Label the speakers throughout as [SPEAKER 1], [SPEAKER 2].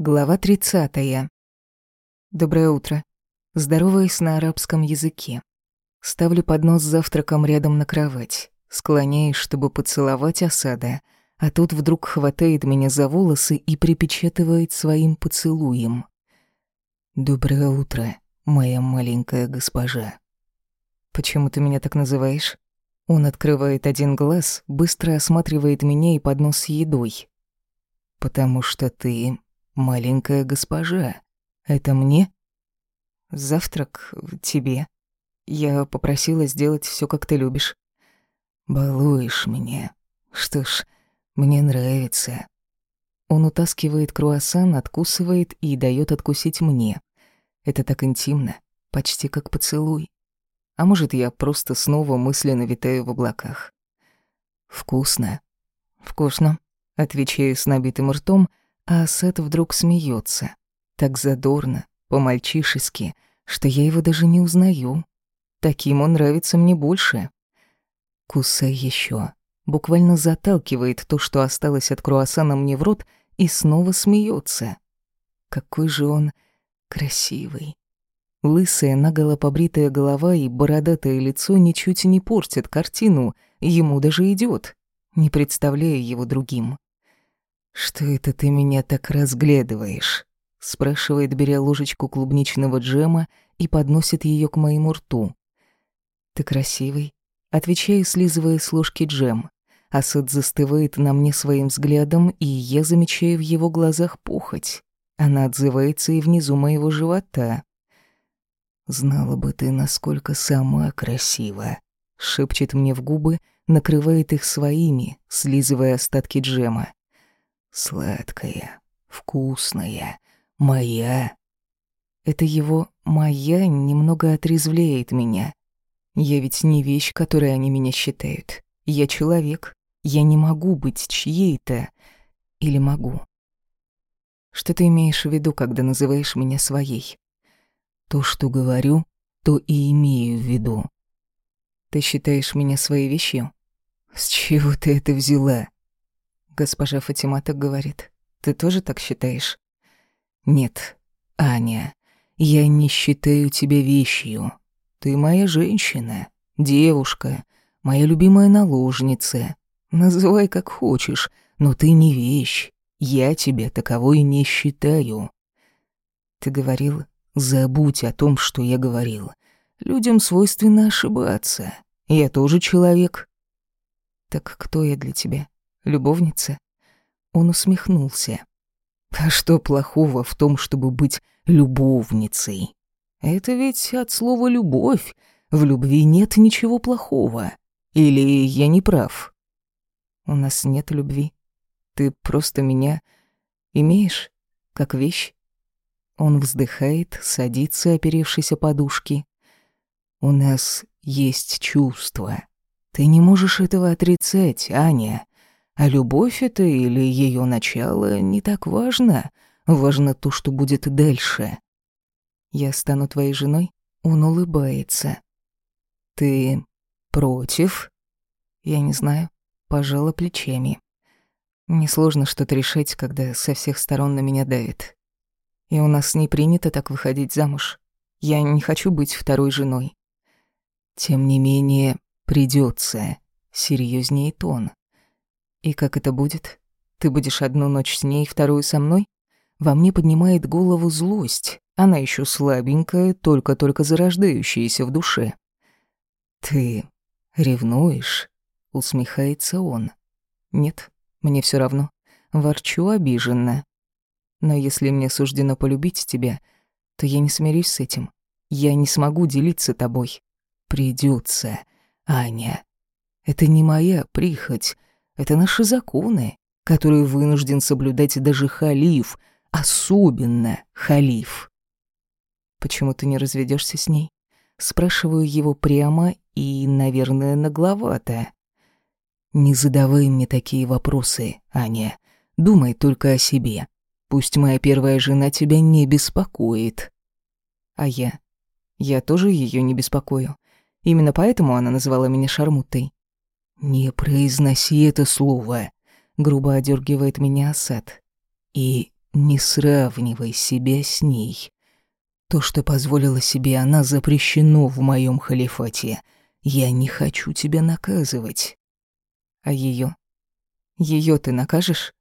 [SPEAKER 1] Глава 30. Доброе утро. Здороваюсь на арабском языке. Ставлю поднос с завтраком рядом на кровать. Склоняюсь, чтобы поцеловать осада, а тут вдруг хватает меня за волосы и припечатывает своим поцелуем. «Доброе утро, моя маленькая госпожа». «Почему ты меня так называешь?» Он открывает один глаз, быстро осматривает меня и поднос с едой. «Потому что ты «Маленькая госпожа, это мне?» «Завтрак тебе. Я попросила сделать все, как ты любишь».
[SPEAKER 2] «Балуешь меня. Что ж, мне нравится».
[SPEAKER 1] Он утаскивает круассан, откусывает и дает откусить мне. Это так интимно, почти как поцелуй. А может, я просто снова мысленно витаю в облаках.
[SPEAKER 2] «Вкусно?»
[SPEAKER 1] «Вкусно», — отвечаю с набитым ртом, а Асет вдруг смеется, так задорно, по-мальчишески, что я его даже не узнаю. Таким он нравится мне больше. Кусай еще. Буквально заталкивает то, что осталось от круассана мне в рот, и снова смеется. Какой же он красивый. Лысая, наголо побритая голова и бородатое лицо ничуть не портят картину, ему даже идет. Не представляю его другим.
[SPEAKER 2] «Что это ты меня так разглядываешь?» — спрашивает, беря ложечку клубничного джема и подносит ее к моему рту.
[SPEAKER 1] «Ты красивый», — отвечаю, слизывая с ложки джем. Асад застывает на мне своим взглядом, и я замечаю в его глазах похоть. Она отзывается и внизу моего живота.
[SPEAKER 2] «Знала бы ты, насколько сама красива», —
[SPEAKER 1] шепчет мне в губы, накрывает их своими, слизывая остатки джема.
[SPEAKER 2] Сладкая, вкусная, моя.
[SPEAKER 1] Это его «моя» немного отрезвляет меня. Я ведь не вещь, которой они меня считают. Я человек. Я не могу быть чьей-то. Или могу? Что ты имеешь в виду, когда называешь меня своей?
[SPEAKER 2] То, что говорю, то и имею в виду.
[SPEAKER 1] Ты считаешь меня своей вещью?
[SPEAKER 2] С чего ты это взяла?
[SPEAKER 1] Госпожа Фатима так говорит. Ты тоже так считаешь?
[SPEAKER 2] Нет, Аня, я не считаю тебя вещью. Ты моя женщина, девушка, моя любимая наложница. Называй как хочешь, но ты не вещь. Я тебя таковой не считаю.
[SPEAKER 1] Ты говорил,
[SPEAKER 2] забудь о том, что я говорил. Людям свойственно ошибаться. Я тоже человек.
[SPEAKER 1] Так кто я для тебя? Любовница? Он усмехнулся.
[SPEAKER 2] А что плохого в том, чтобы быть любовницей? Это ведь от слова «любовь». В любви нет ничего плохого. Или я не прав?
[SPEAKER 1] У нас нет любви. Ты просто меня имеешь, как вещь. Он вздыхает, садится, оперевшись о подушки.
[SPEAKER 2] У нас есть чувства. Ты не можешь этого отрицать, Аня. А любовь это или ее начало не так важно. Важно то, что будет дальше.
[SPEAKER 1] Я стану твоей женой? Он улыбается.
[SPEAKER 2] Ты против?
[SPEAKER 1] Я не знаю. Пожала плечами. Несложно что-то решать, когда со всех сторон на меня давит. И у нас не принято так выходить замуж. Я не хочу быть второй женой.
[SPEAKER 2] Тем не менее, придется. Серьезнее тон.
[SPEAKER 1] И как это будет? Ты будешь одну ночь с ней, вторую со мной? Во мне поднимает голову злость. Она еще слабенькая, только-только зарождающаяся в душе.
[SPEAKER 2] Ты ревнуешь? Усмехается он.
[SPEAKER 1] Нет, мне все равно. Ворчу обиженно. Но если мне суждено полюбить тебя, то я не смирюсь с этим. Я не смогу делиться тобой.
[SPEAKER 2] Придется, Аня. Это не моя прихоть. Это наши законы, которые вынужден соблюдать даже халиф, особенно халиф.
[SPEAKER 1] Почему ты не разведешься с ней? Спрашиваю его прямо и, наверное, нагловато.
[SPEAKER 2] Не задавай мне такие вопросы, Аня. Думай только о себе. Пусть моя первая жена тебя не беспокоит.
[SPEAKER 1] А я? Я тоже ее не беспокою. Именно поэтому она называла меня шармутой.
[SPEAKER 2] «Не произноси это слово», — грубо одергивает меня Асад. «И не сравнивай себя с ней. То, что позволила себе она, запрещено в моем халифате. Я не хочу тебя наказывать.
[SPEAKER 1] А ее? Ее ты накажешь?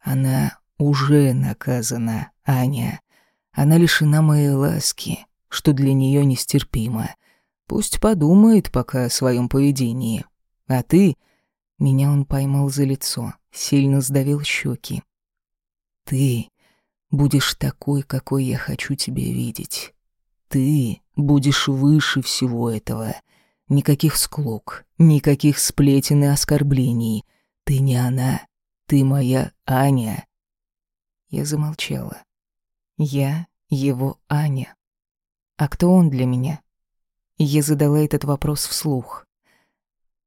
[SPEAKER 2] Она уже наказана, Аня. Она лишена моей ласки, что для нее нестерпимо. Пусть подумает пока о своем поведении. А ты... Меня он поймал за лицо, сильно сдавил щеки. Ты будешь такой, какой я хочу тебя видеть. Ты будешь выше всего этого. Никаких склок, никаких сплетен и оскорблений. Ты не она, ты моя Аня.
[SPEAKER 1] Я замолчала. Я его Аня. А кто он для меня? Я задала этот вопрос вслух.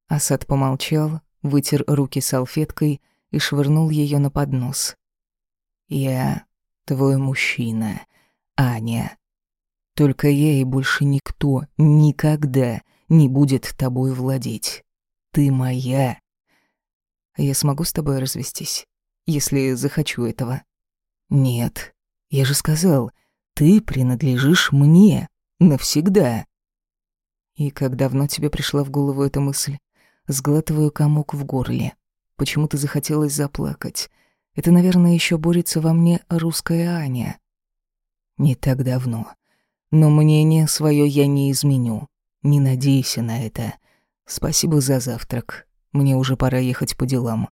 [SPEAKER 1] Асад помолчал, вытер руки салфеткой и швырнул ее на поднос.
[SPEAKER 2] «Я твой мужчина, Аня. Только я и больше никто никогда не будет тобой владеть. Ты моя».
[SPEAKER 1] «Я смогу с тобой развестись, если захочу этого?»
[SPEAKER 2] «Нет, я же сказал, ты принадлежишь мне навсегда».
[SPEAKER 1] «И как давно тебе пришла в голову эта мысль?» Сглатываю комок в горле. Почему-то захотелось заплакать. Это, наверное, еще борется во мне русская Аня.
[SPEAKER 2] Не так давно. Но мнение свое я не изменю. Не надейся на это. Спасибо за завтрак. Мне уже пора ехать по делам.